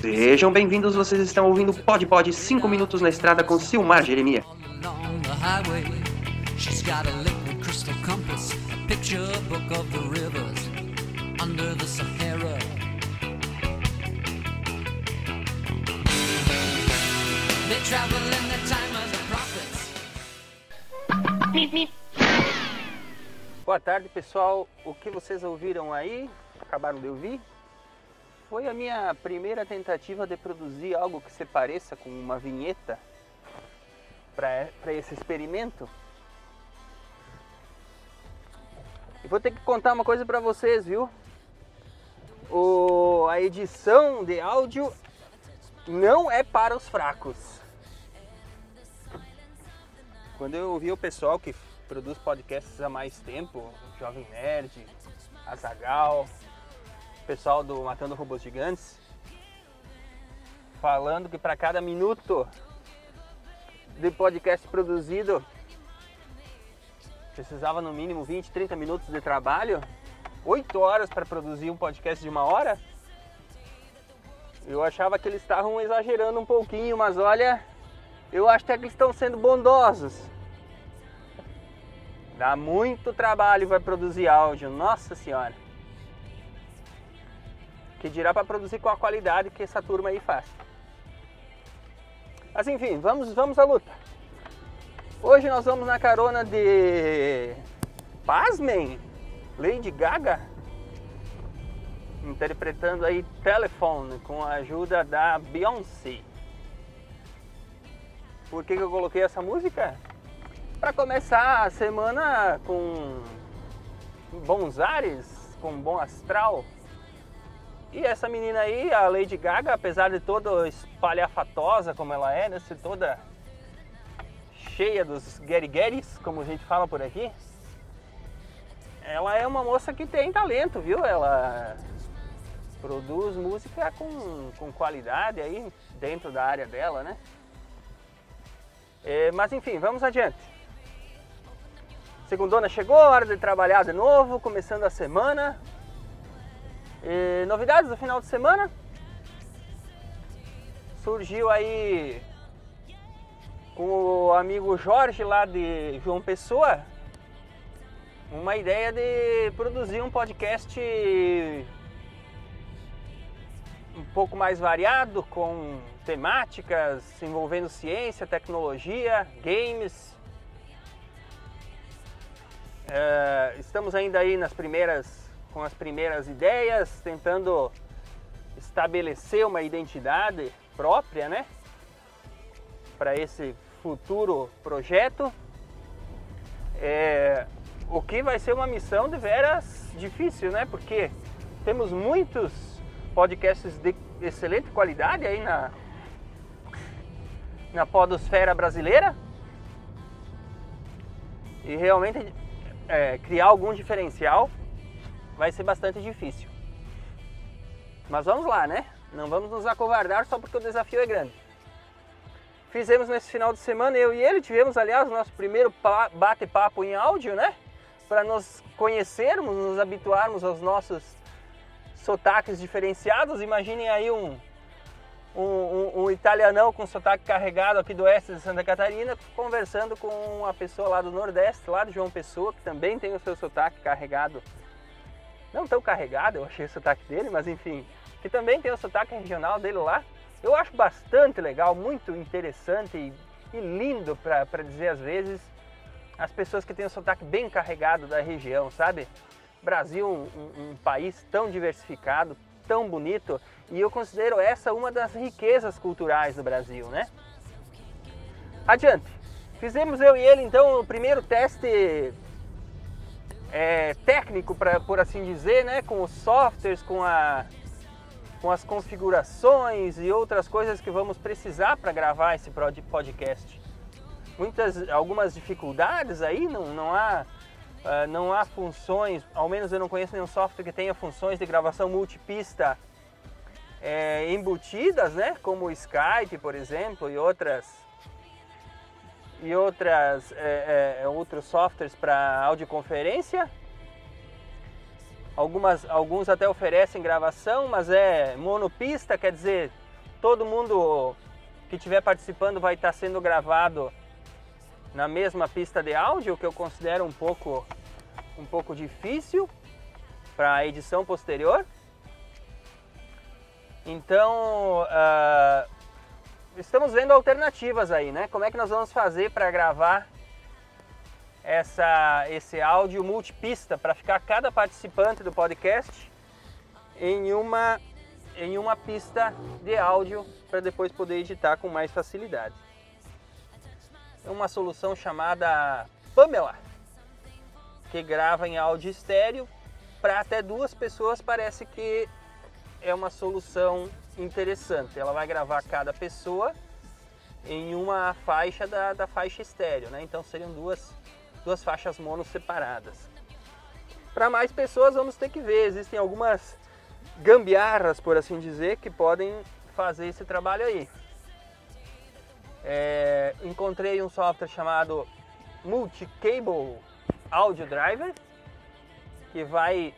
Sejam bem-vindos, vocês estão ouvindo Pod Pod 5 minutos na estrada com Silmar highway. She's got a liquid crystal compass, a picture book of the Boa tarde, pessoal. O que vocês ouviram aí, acabaram de ouvir, foi a minha primeira tentativa de produzir algo que se pareça com uma vinheta para esse experimento. E vou ter que contar uma coisa para vocês, viu? O, a edição de áudio não é para os fracos. Quando eu ouvi o pessoal que produz podcasts há mais tempo, Jovem Nerd, Azagal, pessoal do Matando Robôs Gigantes, falando que para cada minuto de podcast produzido precisava no mínimo 20, 30 minutos de trabalho, 8 horas para produzir um podcast de uma hora. Eu achava que eles estavam exagerando um pouquinho, mas olha, eu acho até que eles estão sendo bondosos. Dá muito trabalho vai produzir áudio, nossa senhora. Que dirá para produzir com a qualidade que essa turma aí faz. Mas enfim, vamos, vamos à luta. Hoje nós vamos na carona de. Pasmem! Lady Gaga interpretando aí Telephone com a ajuda da Beyoncé. Por que, que eu coloquei essa música? Para começar a semana com bons ares, com bom astral. E essa menina aí, a Lady Gaga, apesar de toda espalhafatosa como ela é, né, toda cheia dos guerigueres, como a gente fala por aqui, ela é uma moça que tem talento, viu? Ela produz música com, com qualidade aí dentro da área dela, né? É, mas enfim, vamos adiante. Segundona chegou, hora de trabalhar de novo, começando a semana. E, novidades do final de semana? Surgiu aí com o amigo Jorge lá de João Pessoa uma ideia de produzir um podcast um pouco mais variado, com temáticas envolvendo ciência, tecnologia, games. É, estamos ainda aí nas primeiras, com as primeiras ideias, tentando estabelecer uma identidade própria, né? Para esse futuro projeto. É, o que vai ser uma missão de veras difícil, né? Porque temos muitos podcasts de excelente qualidade aí na, na podosfera brasileira. E realmente é, criar algum diferencial vai ser bastante difícil. Mas vamos lá, né? Não vamos nos acovardar só porque o desafio é grande. Fizemos nesse final de semana, eu e ele tivemos, aliás, o nosso primeiro bate-papo em áudio, né? Para nos conhecermos, nos habituarmos aos nossos sotaques diferenciados. Imaginem aí um, um, um, um, italianão com sotaque carregado aqui do oeste de Santa Catarina, conversando com uma pessoa lá do Nordeste, lá de João Pessoa, que também tem o seu sotaque carregado. Não tão carregado, eu achei o sotaque dele, mas enfim, que também tem o sotaque regional dele lá. Eu acho bastante legal, muito interessante e, e lindo para dizer às vezes as pessoas que têm o sotaque bem carregado da região, sabe? Brasil, um, um país tão diversificado, tão bonito, e eu considero essa uma das riquezas culturais do Brasil, né? Adiante. Fizemos eu e ele então o primeiro teste é, técnico, pra, por assim dizer, né? Com os softwares, com a com as configurações e outras coisas que vamos precisar para gravar esse podcast. Muitas, algumas dificuldades aí, não, não há uh, não há funções, ao menos eu não conheço nenhum software que tenha funções de gravação multipista é, embutidas, né? Como o Skype, por exemplo, e outras e outras é, é, outros softwares para audioconferência. Algumas, alguns até oferecem gravação, mas é monopista, quer dizer, todo mundo que estiver participando vai estar sendo gravado na mesma pista de áudio, que eu considero um pouco, um pouco difícil para a edição posterior. Então, uh, estamos vendo alternativas aí, né? Como é que nós vamos fazer para gravar essa, esse áudio multipista para ficar cada participante do podcast em uma, em uma pista de áudio para depois poder editar com mais facilidade. Uma solução chamada Pamela, que grava em áudio estéreo para até duas pessoas parece que é uma solução interessante. Ela vai gravar cada pessoa em uma faixa da, da faixa estéreo, né? Então seriam duas duas faixas mono separadas. Para mais pessoas vamos ter que ver, existem algumas gambiarras, por assim dizer, que podem fazer esse trabalho aí. É, encontrei um software chamado Multi-Cable Audio Driver, que vai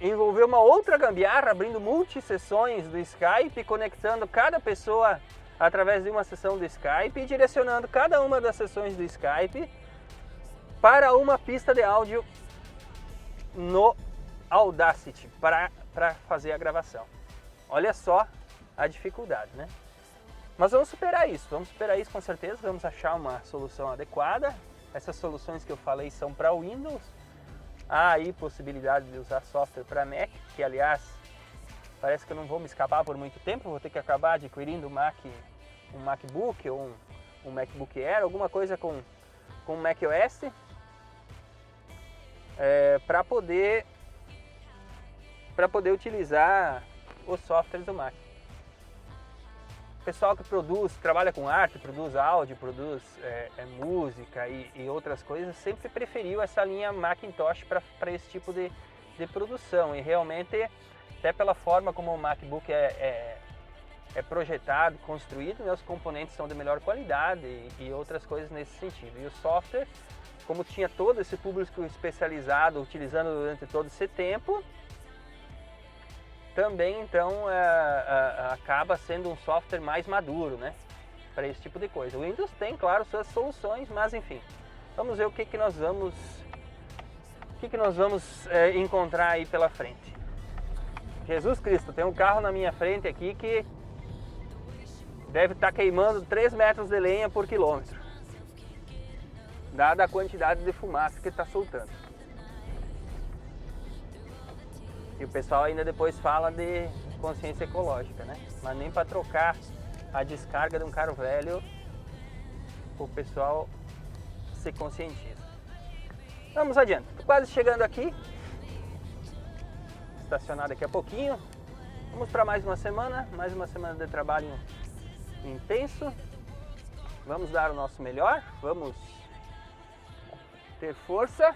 envolver uma outra gambiarra, abrindo multi-sessões do Skype, conectando cada pessoa através de uma sessão do Skype e direcionando cada uma das sessões do Skype para uma pista de áudio no Audacity para fazer a gravação. Olha só a dificuldade, né? Mas vamos superar isso, vamos superar isso com certeza, vamos achar uma solução adequada. Essas soluções que eu falei são para Windows. Há aí possibilidade de usar software para Mac, que aliás parece que eu não vou me escapar por muito tempo, vou ter que acabar adquirindo um, Mac, um MacBook ou um, um MacBook Air, alguma coisa com, com macOS é, para poder para poder utilizar os softwares do Mac. Pessoal que produz, trabalha com arte, produz áudio, produz é, é, música e, e, outras coisas, sempre preferiu essa linha Macintosh para esse tipo de, de produção. E realmente, até pela forma como o MacBook é, é, é projetado, construído, né, os componentes são de melhor qualidade e, e outras coisas nesse sentido. E o software como tinha todo esse público especializado utilizando durante todo esse tempo, também então é, é, acaba sendo um software mais maduro, né? Para esse tipo de coisa. O Windows tem, claro, suas soluções, mas enfim, vamos ver o que, que nós vamos, o que, que nós vamos é, encontrar aí pela frente. Jesus Cristo, tem um carro na minha frente aqui que deve estar tá queimando 3 metros de lenha por quilômetro dada a quantidade de fumaça que está soltando. E o pessoal ainda depois fala de consciência ecológica, né? Mas nem para trocar a descarga de um carro velho, o pessoal se conscientiza. Vamos adiante. Tô quase chegando aqui. Estacionar daqui a pouquinho. Vamos para mais uma semana, mais uma semana de trabalho intenso. Vamos dar o nosso melhor, vamos ter força.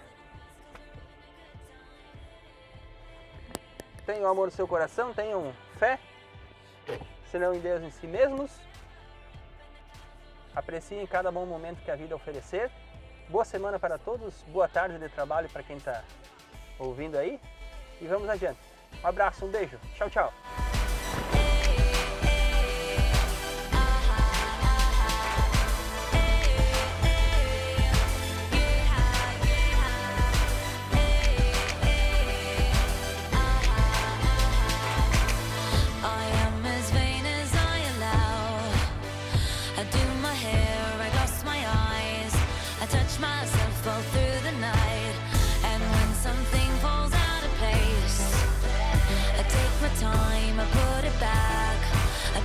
Tenham amor no seu coração, tenham fé, senão em Deus em si mesmos. Apreciem cada bom momento que a vida oferecer. Boa semana para todos, boa tarde de trabalho para quem está ouvindo aí. E vamos adiante. Um abraço, um beijo. Tchau, tchau.